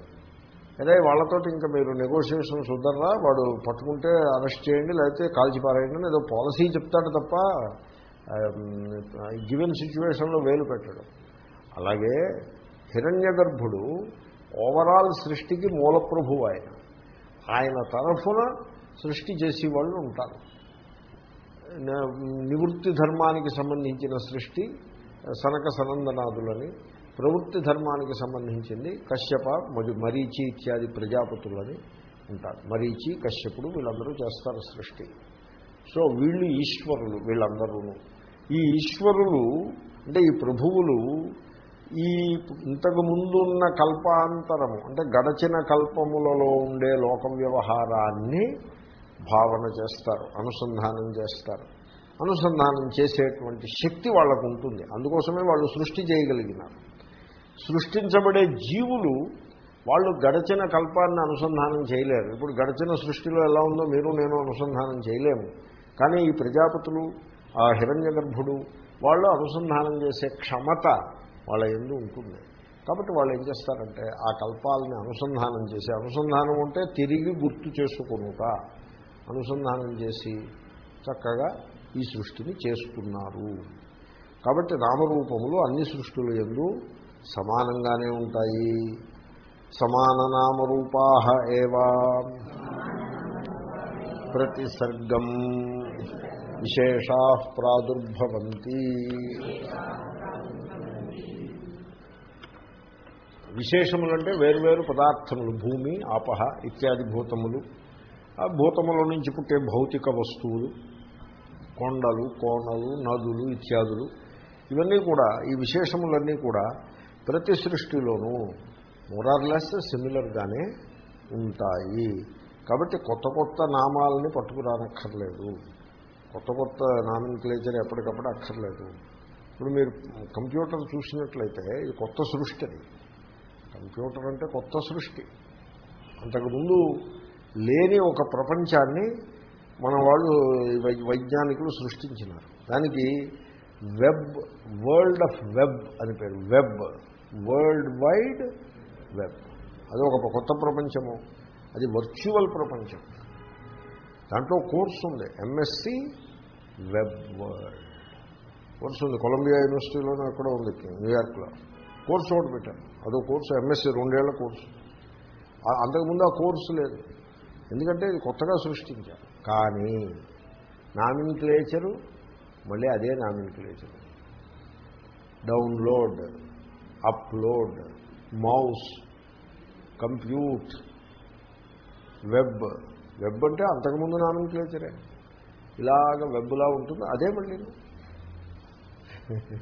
అదే వాళ్ళతో ఇంకా మీరు నెగోషియేషన్ చూద్దరా వాడు పట్టుకుంటే అరెస్ట్ చేయండి లేకపోతే కాల్చి పారేయండి అని ఏదో పాలసీ చెప్తాడు తప్ప గివెన్ సిచ్యువేషన్లో వేలు పెట్టడం. అలాగే హిరణ్య గర్భుడు ఓవరాల్ సృష్టికి మూలప్రభువు ఆయన. ఆయన తరఫున సృష్టి చేసేవాళ్ళు ఉంటారు. నివృత్తి ధర్మానికి సంబంధించిన సృష్టి సనక సనందనాదులని ప్రవృత్తి ధర్మానికి సంబంధించింది కశ్యప మరి మరీచి ఇత్యాది ప్రజాపతులని ఉంటారు. మరీచి కశ్యపుడు వీళ్ళందరూ చేస్తారు సృష్టి. సో వీళ్ళు ఈశ్వరులు వీళ్ళందరూ ఈ ఈశ్వరులు అంటే ఈ ప్రభువులు ఈ ఇంతకు ముందున్న కల్పాంతరము అంటే గడచిన కల్పములలో ఉండే లోక వ్యవహారాన్ని భావన చేస్తారు అనుసంధానం చేస్తారు. అనుసంధానం చేసేటువంటి శక్తి వాళ్ళకు ఉంటుంది. అందుకోసమే వాళ్ళు సృష్టి చేయగలిగినారు. సృష్టించబడే జీవులు వాళ్ళు గడచిన కల్పాన్ని అనుసంధానం చేయలేరు. ఇప్పుడు గడచిన సృష్టిలో ఎలా ఉందో మీరు నేను అనుసంధానం చేయలేము. కానీ ఈ ప్రజాపతులు ఆ హిరణ్య గర్భుడు వాళ్ళు అనుసంధానం చేసే క్షమత వాళ్ళ ఎందు ఉంటుంది. కాబట్టి వాళ్ళు ఏం చేస్తారంటే ఆ కల్పాలని అనుసంధానం చేసి అనుసంధానం ఉంటే తిరిగి గుర్తు చేసుకునుక అనుసంధానం చేసి చక్కగా ఈ సృష్టిని చేసుకున్నారు. కాబట్టి నామరూపములు అన్ని సృష్టులు ఎందు సమానంగానే ఉంటాయి. సమాన నామరూపా ఏవా? ప్రతిసర్గం విశేషా ప్రాదుర్భవంతి. విశేషములంటే వేరువేరు పదార్థములు భూమి ఆపహ ఇత్యాది భూతములు. ఆ భూతముల నుంచి పుట్టే భౌతిక వస్తువులు కొండలు కోణలు నదులు ఇత్యాదులు. ఇవన్నీ కూడా ఈ విశేషములన్నీ కూడా ప్రతి సృష్టిలోనూ మొరార్లెస్ సిమిలర్గానే ఉంటాయి. కాబట్టి కొత్త కొత్త నామాలని పట్టుకురానక్కర్లేదు. కొత్త కొత్త నామిన్క్లేచర్ ఎప్పటికప్పుడు అక్కర్లేదు. ఇప్పుడు మీరు కంప్యూటర్ చూసినట్లయితే ఇది కొత్త సృష్టి అది. కంప్యూటర్ అంటే కొత్త సృష్టి. అంతకుముందు లేని ఒక ప్రపంచాన్ని మన వాళ్ళు వై- వైజ్ఞానికులు సృష్టించినారు. దానికి వెబ్ వరల్డ్ ఆఫ్ వెబ్ అని పేరు. Web world wide web. అది ఒక కొత్త ప్రపంచము. అది వర్చువల్ ప్రపంచం. దాంట్లో కోర్సు ఉంది. MSc web world. కోర్స్ ఉంది. కొలంబియా యూనివర్సిటీలోనే అక్కడ ఉంది. న్యూయార్క్లో. కోర్సు ఒకటి పెట్టాను. అదో కోర్సు ఎంఎస్సీ రెండేళ్ళ కోర్సు. అంతకుముందు ఆ కోర్సు లేదు. ఎందుకంటే ఇది కొత్తగా సృష్టించారు. కానీ నామిన్క్లేచరు మళ్ళీ అదే nomenclature. Download upload mouse compute web. Web అంటే అంతకుముందు నామిన్క్లేచరే. ఇలాగ వెబ్లా ఉంటుంది అదే మళ్ళీ.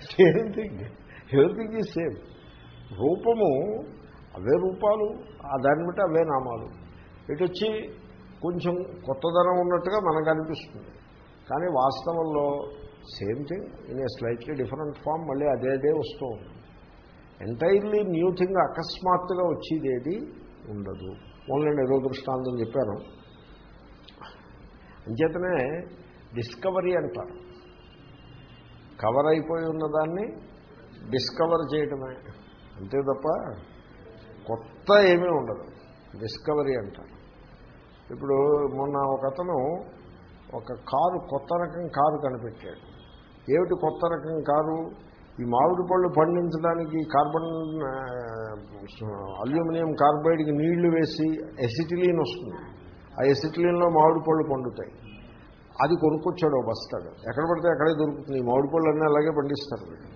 Same thing everything is same. రూపము అవే రూపాలు ఆ దాన్ని బట్టి అవే నామాలు. ఇటు వచ్చి కొంచెం కొత్తదనం ఉన్నట్టుగా మనకు అనిపిస్తుంది. కానీ వాస్తవంలో same thing in a slightly different form మళ్ళీ అదే అదే వస్తూ ఉంది. ఎంటైర్లీ న్యూ థింగ్ అకస్మాత్తుగా వచ్చేది ఉండదు. ఓన్లీ ఏదో దృష్టాంతం చెప్పాను. అంచేతనే డిస్కవరీ అంటారు. కవర్ అయిపోయి ఉన్నదాన్ని డిస్కవర్ చేయటమే. అంతే తప్ప కొత్త ఏమీ ఉండదు. డిస్కవరీ అంటారు. ఇప్పుడు మొన్న ఒక అతను ఒక కారు కొత్త రకం కారు కనిపెట్టాడు. ఏమిటి కొత్త రకం కారు? ఈ మామిడి పళ్ళు పండించడానికి కార్బన్ అల్యూమినియం కార్బైడ్కి నీళ్ళు వేసి ఎసిటిలీన్ వస్తుంది. ఆ ఎసిటిలీన్లో మామిడి పళ్ళు పండుతాయి. అది కొనుక్కొచ్చాడు బస్తాడు ఎక్కడ పడితే అక్కడే దొరుకుతుంది. ఈ మామిడి పళ్ళు అన్నీ అలాగే పండిస్తారు వీళ్ళు.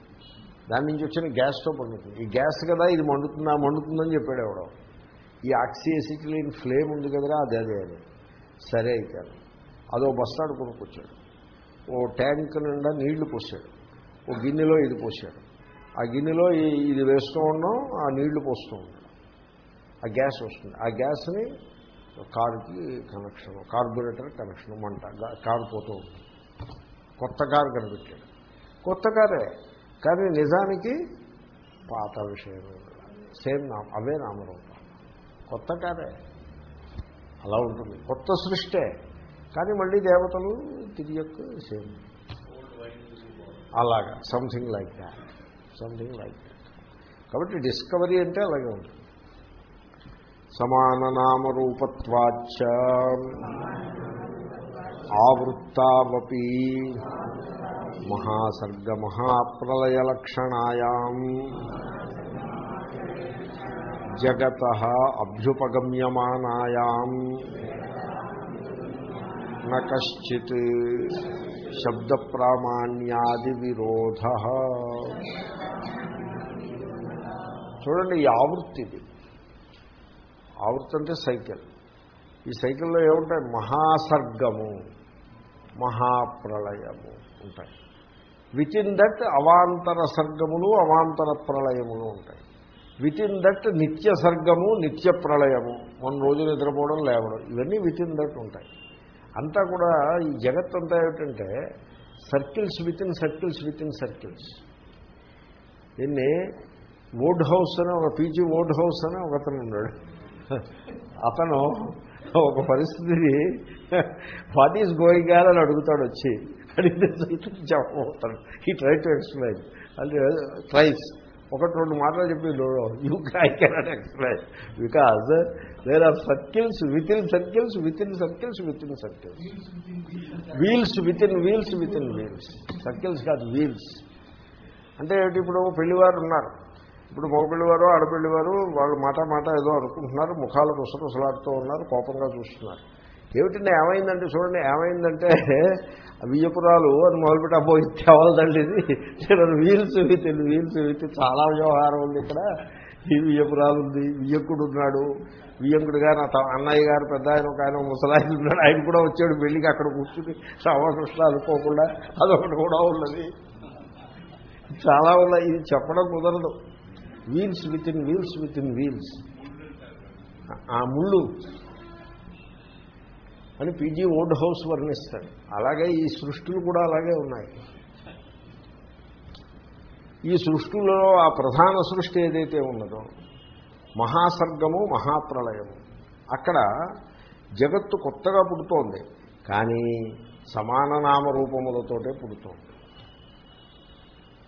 దాని నుంచి వచ్చిన గ్యాస్ స్టవ్ పండుతుంది. ఈ గ్యాస్ కదా ఇది మండుతుందా మండుతుందని చెప్పాడు ఎవడో. ఈ ఆక్సీ ఫ్లేమ్ ఉంది కదరా అదే అదే అని సరే అయితే అదో బస్తాడు కొనుక్కొచ్చాడు. ఓ ట్యాంక్ నిండా నీళ్ళు పోసాడు. ఓ గిన్నెలో ఇది పోసాడు. ఆ గిన్నెలో ఇది వేస్తూ ఉన్నాం ఆ నీళ్ళు పోస్తూ ఉన్నాం. ఆ గ్యాస్ వస్తుంది. ఆ గ్యాస్ని కారుకి కనెక్షన్ కార్బొరేటర్ కనెక్షన్ మంట కారు పోతూ ఉంటుంది కొత్త కారు కనిపెట్టాడు. కొత్త కారే కానీ నిజానికి పాత విషయం సేమ్ నామ అవే నామరూపాలు. కొత్త కారే అలా ఉంటుంది. కొత్త సృష్టే. కానీ మళ్ళీ దేవతలు తిరియక్ సేమ్. అలాగా. Something like that something like that కాబట్టి డిస్కవరీ అంటే అలాగే ఉంటుంది. సమాన నామరూపత్వాచ ఆవృత్తావపి. మహాసర్గ మహాప్రలయలక్షణాయాం జగత అభ్యుపగమ్యమానాయాం. నశ్చిత్ శబ్ద ప్రామాణ్యాది విరోధ చూడండి ఈ ఆవృత్తి ఇది ఆవృత్తి అంటే సైకిల్. ఈ సైకిల్లో ఏముంటాయి? మహాసర్గము మహాప్రళయము ఉంటాయి. విత్ ఇన్ దట్ అవాంతర సర్గములు అవాంతర ప్రళయములు ఉంటాయి. విత్ ఇన్ దట్ నిత్య సర్గము నిత్య ప్రళయము. మన రోజు నిద్రపోవడం లేవడం. ఇవన్నీ విత్ ఇన్ దట్ ఉంటాయి. అంతా కూడా ఈ జగత్ అంతా ఏమిటంటే circles within circles within circles దీన్ని ఓడ్ హౌస్ అని ఒక పీజీ ఓడ్ హౌస్ అని ఒకతను ఉన్నాడు అతను ఒక పరిస్థితిని వాట్ ఈజ్ గోయింగ్ ఆన్ అని అడుగుతాడు వచ్చి. అడిగితే చెప్పబోతాడు. ఈ ట్రై టు ఎక్స్ప్లెయిన్ అంటే ట్రైస్ ఒకటి రెండు మాటలు చెప్పి you I cannot explain because there are circles within circles within circles within circles wheels within wheels within wheels circles కాదు వీల్స్ అంటే ఇప్పుడు? పెళ్ళివారు ఉన్నారు. ఇప్పుడు మగపెళ్ళివారు ఆడపిల్లివారు వాళ్ళు మాట మాట ఏదో అనుకుంటున్నారు ముఖాలు రుసరుసలాడుతూ ఉన్నారు కోపంగా చూస్తున్నారు. ఏమిటంటే ఏమైందంటే చూడండి ఏమైందంటే వియ్యపురాలు అని మొదలుపెట్టి అబ్బో ఇది ఇది? నేను వీల్స్ విత్ వీల్స్ విత్ చాలా వ్యవహారం ఉంది ఇక్కడ. ఈ వియ్యపురాలు ఉంది వియ్యకుడు ఉన్నాడు. వియ్యంకుడు గారు నా అన్నయ్య గారు పెద్ద ఆయన ఒక ఆయన ముసలాయిలు ఉన్నాడు. ఆయన కూడా వచ్చాడు వెళ్ళికి అక్కడ కూర్చుని రామకృష్ణ అనుకోకుండా అదొకటి కూడా ఉన్నది. చాలా ఉన్నాయి. ఇది చెప్పడం కుదరదు. Wheels within wheels within wheels. ఆ ముళ్ళు. అని పీజీ ఓల్డ్ హౌస్ వర్ణిస్తాడు అలాగే ఈ సృష్టిలు కూడా అలాగే ఉన్నాయి. ఈ సృష్టిలో ఆ ప్రధాన సృష్టి ఏదైతే ఉన్నదో మహాసర్గము మహాప్రళయము అక్కడ జగత్తు కొత్తగా పుడుతోంది. కానీ సమాన నామరూపములతోటే పుడుతోంది.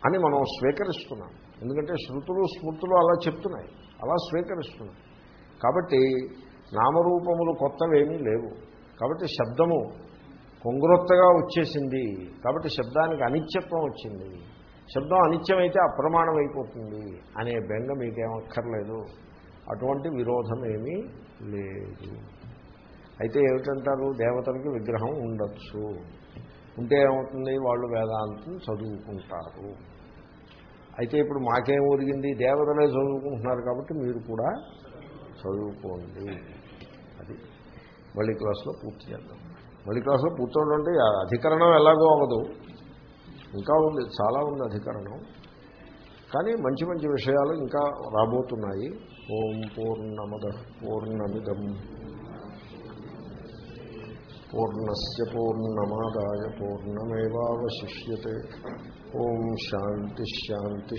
అని మనం స్వీకరిస్తున్నాం. ఎందుకంటే శృతులు స్మృతులు అలా చెప్తున్నాయి. అలా స్వీకరిస్తున్నాయి. కాబట్టి నామరూపములు కొత్తవేమీ లేవు. కాబట్టి శబ్దము కొంగురొత్తగా వచ్చేసింది. కాబట్టి శబ్దానికి అనిత్యత్వం వచ్చింది. శబ్దం అనిత్యమైతే అప్రమాణం అయిపోతుంది అనే బెంగ మీకేమక్కర్లేదు. అటువంటి విరోధం ఏమీ లేదు. అయితే ఏమిటంటారు? దేవతలకి విగ్రహం ఉండొచ్చు. ఉంటే ఏమవుతుంది? వాళ్ళు వేదాంతం చదువుకుంటారు. అయితే ఇప్పుడు మాకేం ఒరిగింది? దేవతలే చదువుకుంటున్నారు కాబట్టి మీరు కూడా చదువుకోండి. అది మళ్ళీ క్లాస్లో పూర్తి చేద్దాం. మళ్ళీ క్లాస్లో పూర్తవడం అంటే అధికరణం ఎలాగో అవ్వదు. ఇంకా ఉంది చాలా ఉంది అధికరణం. కానీ మంచి మంచి విషయాలు ఇంకా రాబోతున్నాయి. ఓం పూర్ణమద పూర్ణమిదం. పూర్ణస్ పూర్ణమాదాయ పూర్ణమేవాశిష్యే ఓం శాంతి శాంతి